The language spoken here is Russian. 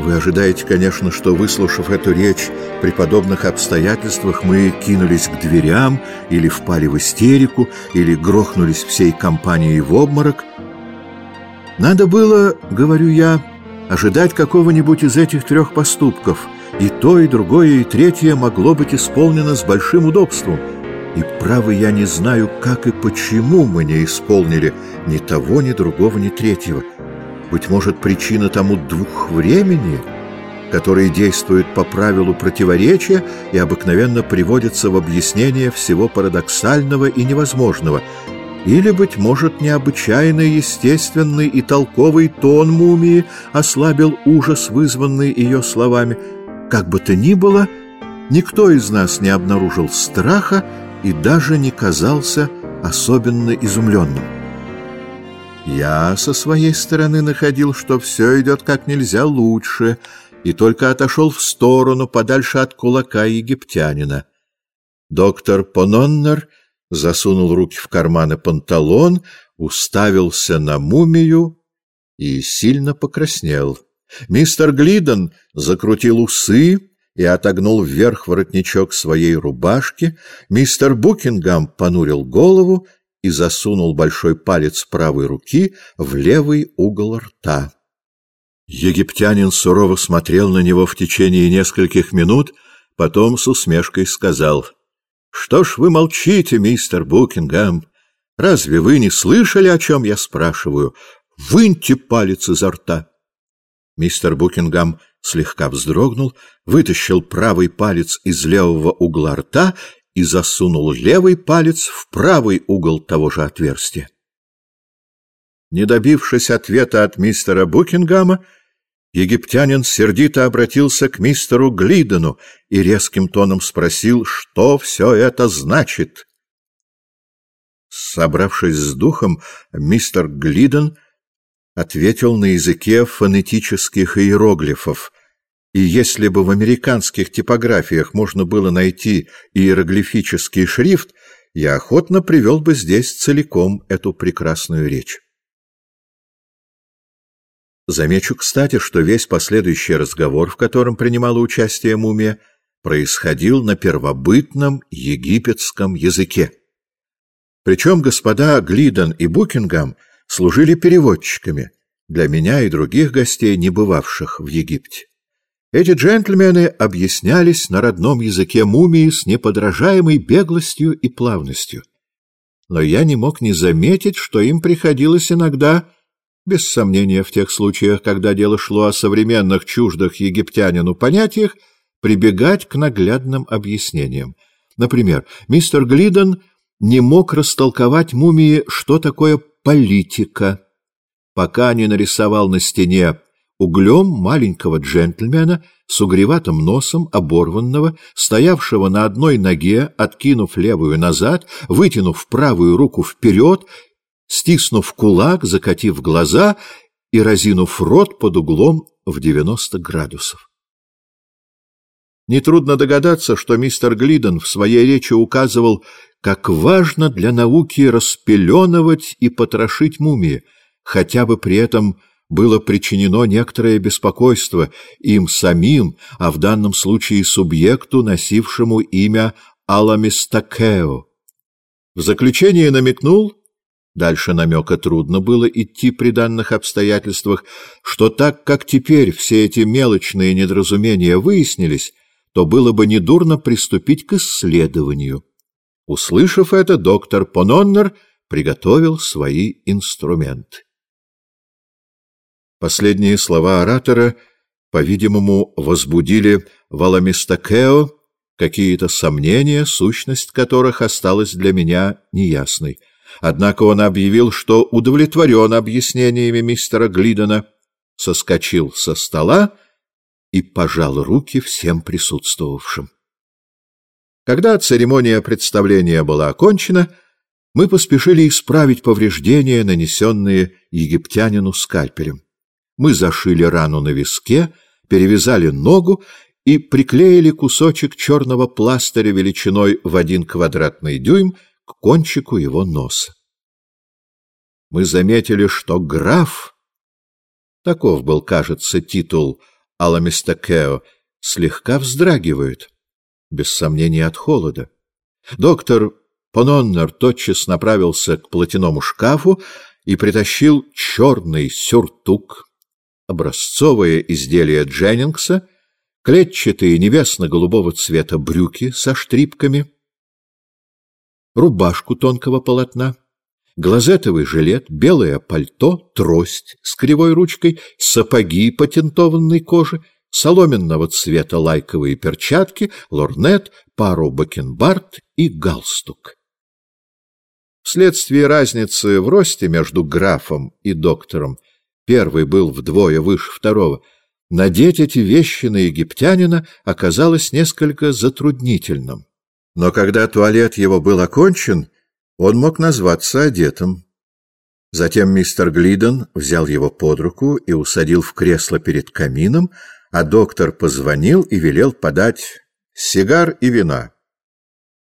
Вы ожидаете, конечно, что, выслушав эту речь, при подобных обстоятельствах мы кинулись к дверям, или впали в истерику, или грохнулись всей компанией в обморок. Надо было, говорю я, ожидать какого-нибудь из этих трех поступков, и то, и другое, и третье могло быть исполнено с большим удобством. И, право, я не знаю, как и почему мы не исполнили ни того, ни другого, ни третьего. Быть может, причина тому двухвремени, которые действуют по правилу противоречия и обыкновенно приводятся в объяснение всего парадоксального и невозможного, или, быть может, необычайно естественный и толковый тон мумии ослабил ужас, вызванный ее словами. Как бы то ни было, никто из нас не обнаружил страха и даже не казался особенно изумленным. Я со своей стороны находил, что все идет как нельзя лучше, и только отошел в сторону, подальше от кулака египтянина. Доктор Пононнер засунул руки в карманы панталон, уставился на мумию и сильно покраснел. Мистер Глидон закрутил усы и отогнул вверх воротничок своей рубашки, мистер Букингам понурил голову и засунул большой палец правой руки в левый угол рта. Египтянин сурово смотрел на него в течение нескольких минут, потом с усмешкой сказал, «Что ж вы молчите, мистер Букингам? Разве вы не слышали, о чем я спрашиваю? Выньте палец изо рта!» Мистер Букингам слегка вздрогнул, вытащил правый палец из левого угла рта и засунул левый палец в правый угол того же отверстия. Не добившись ответа от мистера Букингама, египтянин сердито обратился к мистеру Глидену и резким тоном спросил, что все это значит. Собравшись с духом, мистер Глиден ответил на языке фонетических иероглифов — и если бы в американских типографиях можно было найти иероглифический шрифт, я охотно привел бы здесь целиком эту прекрасную речь. Замечу, кстати, что весь последующий разговор, в котором принимала участие мумия, происходил на первобытном египетском языке. Причем господа Глидон и Букингам служили переводчиками для меня и других гостей, не бывавших в Египте. Эти джентльмены объяснялись на родном языке мумии с неподражаемой беглостью и плавностью. Но я не мог не заметить, что им приходилось иногда, без сомнения в тех случаях, когда дело шло о современных чуждых египтянину понятиях, прибегать к наглядным объяснениям. Например, мистер Глидон не мог растолковать мумии, что такое политика, пока не нарисовал на стене углем маленького джентльмена с угреватым носом, оборванного, стоявшего на одной ноге, откинув левую назад, вытянув правую руку вперед, стиснув кулак, закатив глаза и разинув рот под углом в 90 градусов. Нетрудно догадаться, что мистер Глиден в своей речи указывал, как важно для науки распеленывать и потрошить мумии, хотя бы при этом было причинено некоторое беспокойство им самим, а в данном случае субъекту, носившему имя Аламистакео. В заключение намекнул, дальше намека трудно было идти при данных обстоятельствах, что так как теперь все эти мелочные недоразумения выяснились, то было бы недурно приступить к исследованию. Услышав это, доктор Пононнер приготовил свои инструменты. Последние слова оратора, по-видимому, возбудили Валамистакео какие-то сомнения, сущность которых осталась для меня неясной. Однако он объявил, что удовлетворен объяснениями мистера Глидона, соскочил со стола и пожал руки всем присутствовавшим. Когда церемония представления была окончена, мы поспешили исправить повреждения, нанесенные египтянину скальпелем. Мы зашили рану на виске, перевязали ногу и приклеили кусочек черного пластыря величиной в один квадратный дюйм к кончику его носа. Мы заметили, что граф, таков был, кажется, титул Аламистакео слегка вздрагивают, без сомнения от холода. Доктор Пононнер тотчас направился к платяному шкафу и притащил черный сюртук, образцовое изделие Дженнингса, клетчатые небесно-голубого цвета брюки со штрипками, рубашку тонкого полотна, глазетовый жилет, белое пальто, трость с кривой ручкой, сапоги патентованной кожи, соломенного цвета лайковые перчатки, лорнет, пару бакенбард и галстук. Вследствие разницы в росте между графом и доктором, первый был вдвое выше второго, надеть эти вещи на египтянина оказалось несколько затруднительным. Но когда туалет его был окончен, он мог назваться одетым. Затем мистер Глиден взял его под руку и усадил в кресло перед камином, а доктор позвонил и велел подать сигар и вина.